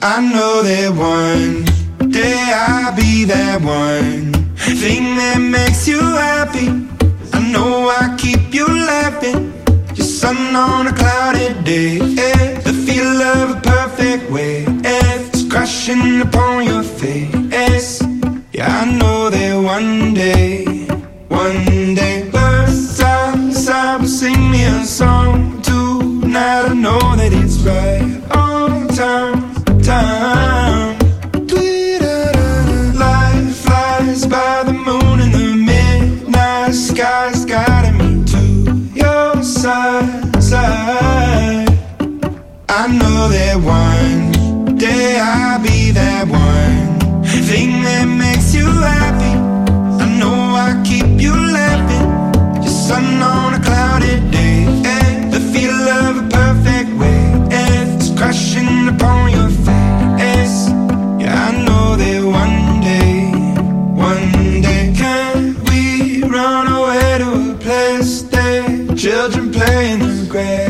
I know that one day I'll be that one thing that makes you happy. I know I keep you laughing. Your sun on a cloudy day. The feel of a perfect I know that one day I'll be that one thing that makes you happy. I know I keep you laughing. Your sun on a cloudy day, and the feel of a perfect wave eh? is crashing upon your face. Yeah, I know that one day, one day, can we run away to a place that children play in the grassy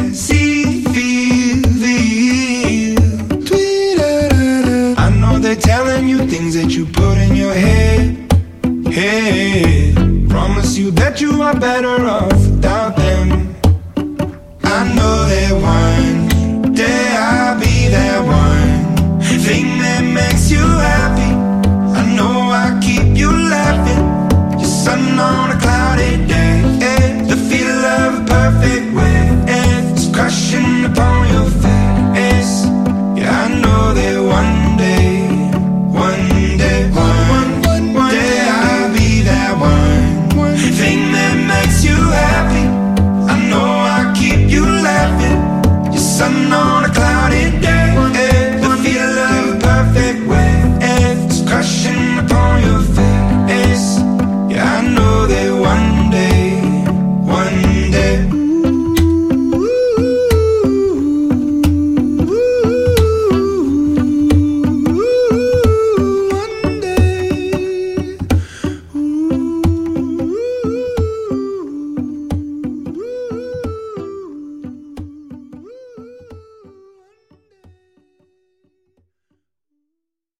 they're telling you things that you put in your head. Hey, promise you that you are better off without them.